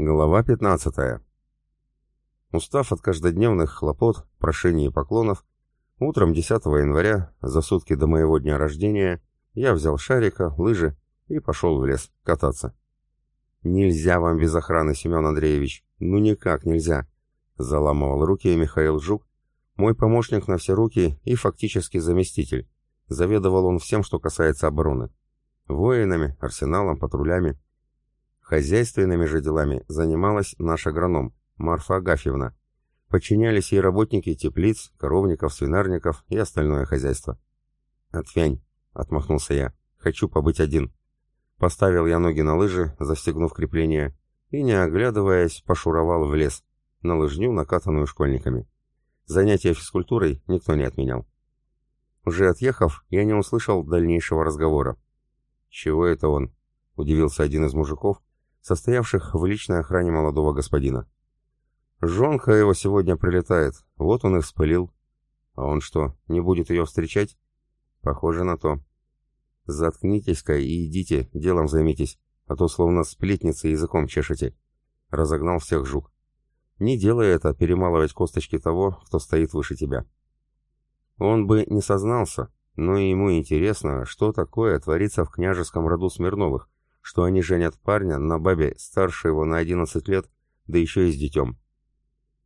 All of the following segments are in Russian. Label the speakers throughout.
Speaker 1: Глава 15. Устав от каждодневных хлопот, прошений и поклонов, утром 10 января, за сутки до моего дня рождения, я взял шарика, лыжи и пошел в лес кататься. «Нельзя вам без охраны, Семен Андреевич, ну никак нельзя», — заламывал руки Михаил Жук, мой помощник на все руки и фактически заместитель. Заведовал он всем, что касается обороны. Воинами, арсеналом, патрулями. Хозяйственными же делами занималась наш агроном, Марфа Агафьевна. Подчинялись ей работники теплиц, коровников, свинарников и остальное хозяйство. «Отвянь», — отмахнулся я, — «хочу побыть один». Поставил я ноги на лыжи, застегнув крепление, и, не оглядываясь, пошуровал в лес, на лыжню, накатанную школьниками. Занятия физкультурой никто не отменял. Уже отъехав, я не услышал дальнейшего разговора. «Чего это он?» — удивился один из мужиков, состоявших в личной охране молодого господина. «Жонка его сегодня прилетает, вот он и вспылил. А он что, не будет ее встречать?» «Похоже на то». «Заткнитесь-ка и идите, делом займитесь, а то словно сплетницы языком чешете», — разогнал всех жук. «Не делай это, перемалывать косточки того, кто стоит выше тебя». Он бы не сознался, но ему интересно, что такое творится в княжеском роду Смирновых, что они женят парня на бабе старше его на 11 лет, да еще и с детем.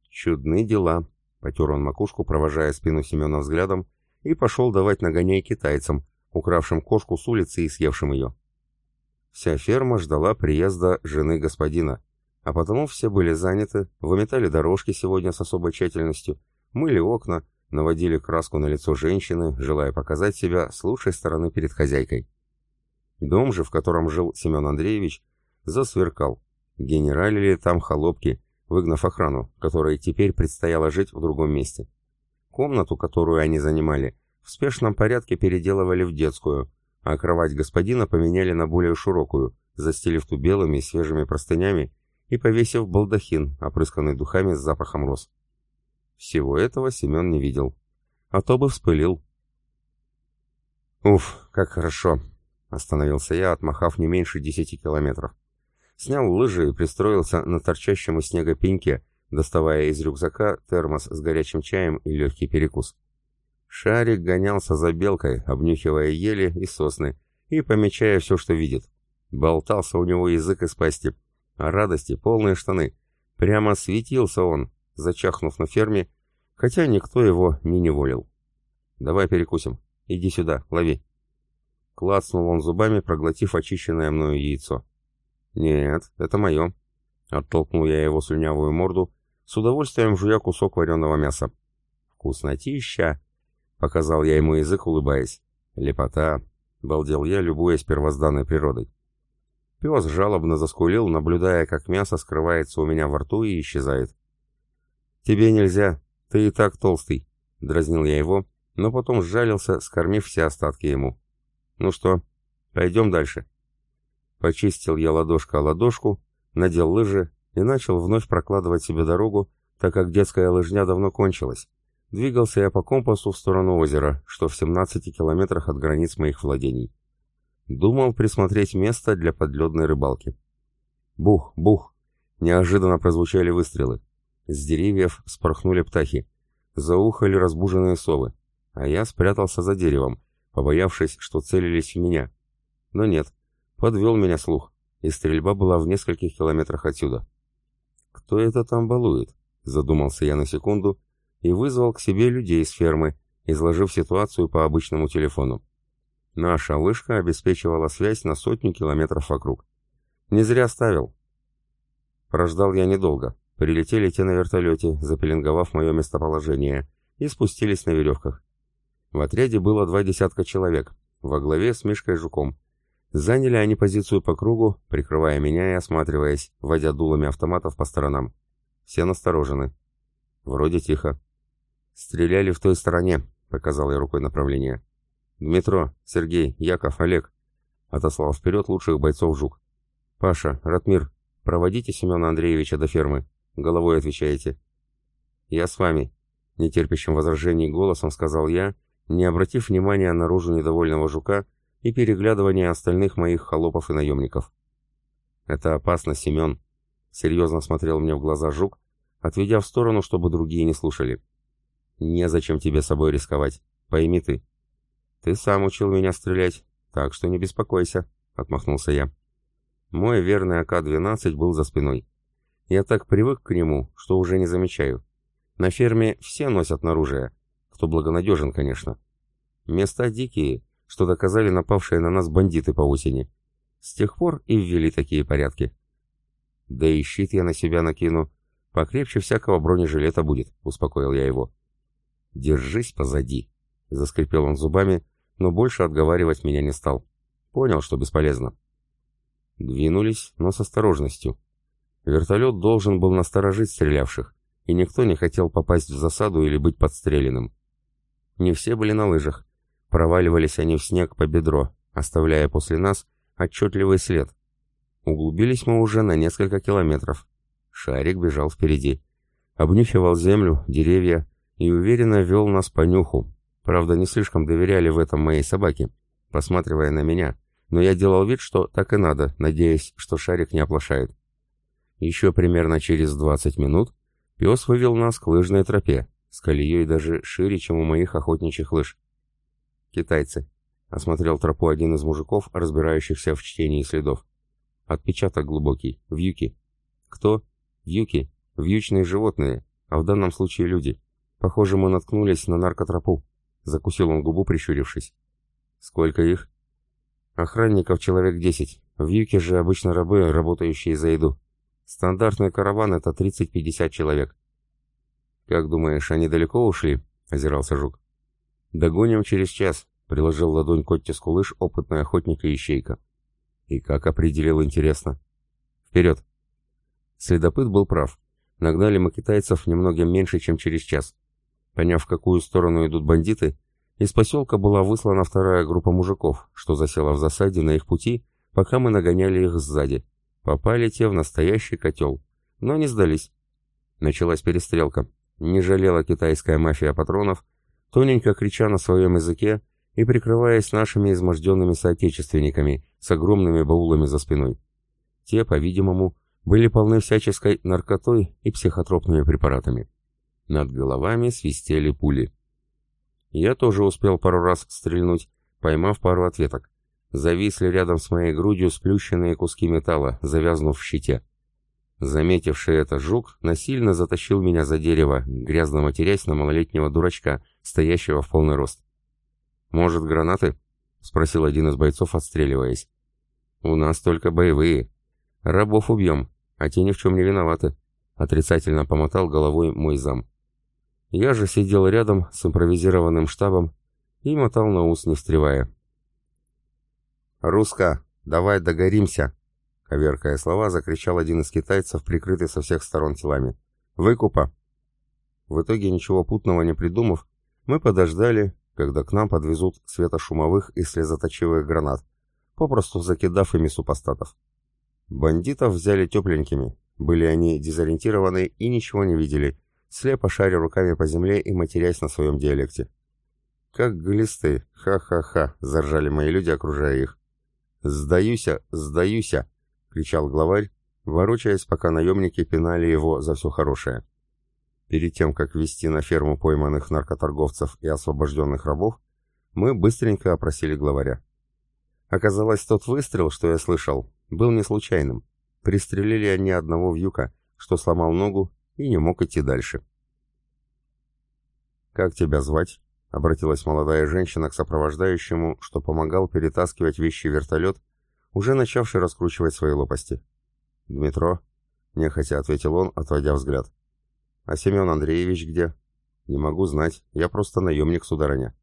Speaker 1: «Чудны дела», — потер он макушку, провожая спину Семена взглядом, и пошел давать нагоняй китайцам, укравшим кошку с улицы и съевшим ее. Вся ферма ждала приезда жены господина, а потому все были заняты, выметали дорожки сегодня с особой тщательностью, мыли окна, наводили краску на лицо женщины, желая показать себя с лучшей стороны перед хозяйкой. Дом же, в котором жил Семен Андреевич, засверкал. Генералили там холопки, выгнав охрану, которой теперь предстояло жить в другом месте. Комнату, которую они занимали, в спешном порядке переделывали в детскую, а кровать господина поменяли на более широкую, застелив ту белыми свежими простынями и повесив балдахин, опрысканный духами с запахом роз. Всего этого Семен не видел. А то бы вспылил. «Уф, как хорошо!» Остановился я, отмахав не меньше десяти километров. Снял лыжи и пристроился на торчащем из снега пеньке, доставая из рюкзака термос с горячим чаем и легкий перекус. Шарик гонялся за белкой, обнюхивая ели и сосны, и помечая все, что видит. Болтался у него язык из пасти, а радости полные штаны. Прямо светился он, зачахнув на ферме, хотя никто его не неволил. «Давай перекусим. Иди сюда, лови». Клацнул он зубами, проглотив очищенное мною яйцо. «Нет, это мое». Оттолкнул я его слюнявую морду, с удовольствием жуя кусок вареного мяса. «Вкуснотища!» — показал я ему язык, улыбаясь. «Лепота!» — балдел я, любуясь первозданной природой. Пес жалобно заскулил, наблюдая, как мясо скрывается у меня во рту и исчезает. «Тебе нельзя, ты и так толстый», — дразнил я его, но потом сжалился, скормив все остатки ему. Ну что, пойдем дальше. Почистил я ладошка о ладошку, надел лыжи и начал вновь прокладывать себе дорогу, так как детская лыжня давно кончилась. Двигался я по компасу в сторону озера, что в 17 километрах от границ моих владений. Думал присмотреть место для подледной рыбалки. Бух, бух! Неожиданно прозвучали выстрелы. С деревьев спорхнули птахи. Заухали разбуженные совы. А я спрятался за деревом, побоявшись, что целились в меня. Но нет, подвел меня слух, и стрельба была в нескольких километрах отсюда. «Кто это там балует?» — задумался я на секунду и вызвал к себе людей с фермы, изложив ситуацию по обычному телефону. Наша вышка обеспечивала связь на сотню километров вокруг. Не зря ставил. Прождал я недолго. Прилетели те на вертолете, запеленговав мое местоположение, и спустились на веревках. В отряде было два десятка человек, во главе с Мишкой Жуком. Заняли они позицию по кругу, прикрывая меня и осматриваясь, водя дулами автоматов по сторонам. Все насторожены. Вроде тихо. «Стреляли в той стороне», — показал я рукой направление. «Дмитро, Сергей, Яков, Олег», — отослал вперед лучших бойцов Жук. «Паша, Ратмир, проводите Семена Андреевича до фермы. Головой отвечаете». «Я с вами», — нетерпящим возражений голосом сказал я, не обратив внимания на рожу недовольного жука и переглядывание остальных моих холопов и наемников. «Это опасно, Семен», Серьезно смотрел мне в глаза жук, отведя в сторону, чтобы другие не слушали. «Незачем тебе собой рисковать. Пойми ты». «Ты сам учил меня стрелять, так что не беспокойся», — отмахнулся я. Мой верный АК-12 был за спиной. Я так привык к нему, что уже не замечаю. На ферме все носят оружие, кто благонадежен, конечно. Места дикие, что доказали напавшие на нас бандиты по осени. С тех пор и ввели такие порядки. Да и щит я на себя накину. Покрепче всякого бронежилета будет, успокоил я его. Держись позади, заскрипел он зубами, но больше отговаривать меня не стал. Понял, что бесполезно. Двинулись, но с осторожностью. Вертолет должен был насторожить стрелявших, и никто не хотел попасть в засаду или быть подстреленным. Не все были на лыжах. Проваливались они в снег по бедро, оставляя после нас отчетливый след. Углубились мы уже на несколько километров. Шарик бежал впереди. Обнюхивал землю, деревья и уверенно вел нас по нюху. Правда, не слишком доверяли в этом моей собаке, посматривая на меня, но я делал вид, что так и надо, надеясь, что шарик не оплошает. Еще примерно через 20 минут пес вывел нас к лыжной тропе, с колеей даже шире, чем у моих охотничьих лыж. «Китайцы», — осмотрел тропу один из мужиков, разбирающихся в чтении следов. «Отпечаток глубокий, вьюки». «Кто?» «Вьюки, вьючные животные, а в данном случае люди. Похоже, мы наткнулись на наркотропу». Закусил он губу, прищурившись. «Сколько их?» «Охранников человек десять. В юке же обычно рабы, работающие за еду. Стандартный караван — это 30-50 человек. «Как думаешь, они далеко ушли?» — озирался Жук. «Догоним через час», — приложил ладонь к оттиску опытный охотник и ищейка. «И как определил, интересно?» «Вперед!» Следопыт был прав. Нагнали мы китайцев немного меньше, чем через час. Поняв, в какую сторону идут бандиты, из поселка была выслана вторая группа мужиков, что засела в засаде на их пути, пока мы нагоняли их сзади. Попали те в настоящий котел, но не сдались. Началась перестрелка. Не жалела китайская мафия патронов, тоненько крича на своем языке и прикрываясь нашими изможденными соотечественниками с огромными баулами за спиной. Те, по-видимому, были полны всяческой наркотой и психотропными препаратами. Над головами свистели пули. Я тоже успел пару раз стрельнуть, поймав пару ответок. Зависли рядом с моей грудью сплющенные куски металла, завязнув в щите. Заметивший это жук насильно затащил меня за дерево, грязно матерясь на малолетнего дурачка, стоящего в полный рост. «Может, гранаты?» — спросил один из бойцов, отстреливаясь. «У нас только боевые. Рабов убьем, а те ни в чем не виноваты», — отрицательно помотал головой мой зам. Я же сидел рядом с импровизированным штабом и мотал на ус, не встревая. «Руска, давай догоримся!» Коверкая слова, закричал один из китайцев, прикрытый со всех сторон телами. «Выкупа!» В итоге, ничего путного не придумав, мы подождали, когда к нам подвезут светошумовых и слезоточивых гранат, попросту закидав ими супостатов. Бандитов взяли тепленькими, были они дезориентированы и ничего не видели, слепо шаря руками по земле и матерясь на своем диалекте. «Как глисты! Ха-ха-ха!» — заржали мои люди, окружая их. «Сдаюся! Сдаюся!» — кричал главарь, ворочаясь, пока наемники пинали его за все хорошее. Перед тем, как вести на ферму пойманных наркоторговцев и освобожденных рабов, мы быстренько опросили главаря. Оказалось, тот выстрел, что я слышал, был не случайным. Пристрелили они одного вьюка, что сломал ногу и не мог идти дальше. «Как тебя звать?» — обратилась молодая женщина к сопровождающему, что помогал перетаскивать вещи в вертолет уже начавший раскручивать свои лопасти. «Дмитро?» — нехотя ответил он, отводя взгляд. «А Семен Андреевич где?» «Не могу знать, я просто наемник, сударыня».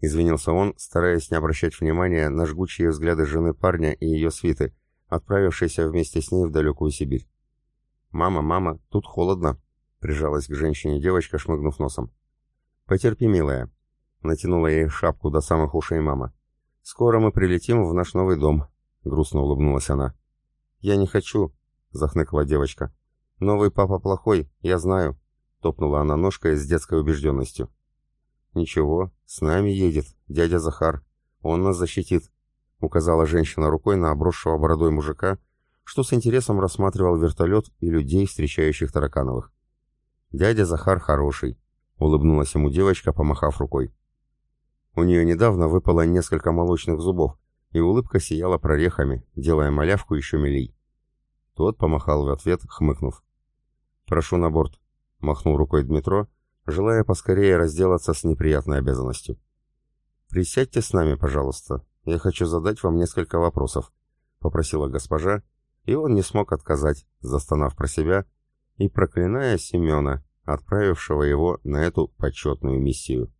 Speaker 1: Извинился он, стараясь не обращать внимания на жгучие взгляды жены парня и ее свиты, отправившейся вместе с ней в далекую Сибирь. «Мама, мама, тут холодно», — прижалась к женщине девочка, шмыгнув носом. «Потерпи, милая», — натянула ей шапку до самых ушей мама. «Скоро мы прилетим в наш новый дом, грустно улыбнулась она. «Я не хочу», — захныкала девочка. «Новый папа плохой, я знаю», — топнула она ножкой с детской убежденностью. «Ничего, с нами едет дядя Захар. Он нас защитит», — указала женщина рукой на обросшего бородой мужика, что с интересом рассматривал вертолет и людей, встречающих Таракановых. «Дядя Захар хороший», — улыбнулась ему девочка, помахав рукой. У нее недавно выпало несколько молочных зубов, и улыбка сияла прорехами, делая малявку еще милей. Тот помахал в ответ, хмыкнув. «Прошу на борт», — махнул рукой Дмитро, желая поскорее разделаться с неприятной обязанностью. «Присядьте с нами, пожалуйста. Я хочу задать вам несколько вопросов», — попросила госпожа, и он не смог отказать, застонав про себя и проклиная Семена, отправившего его на эту почетную миссию.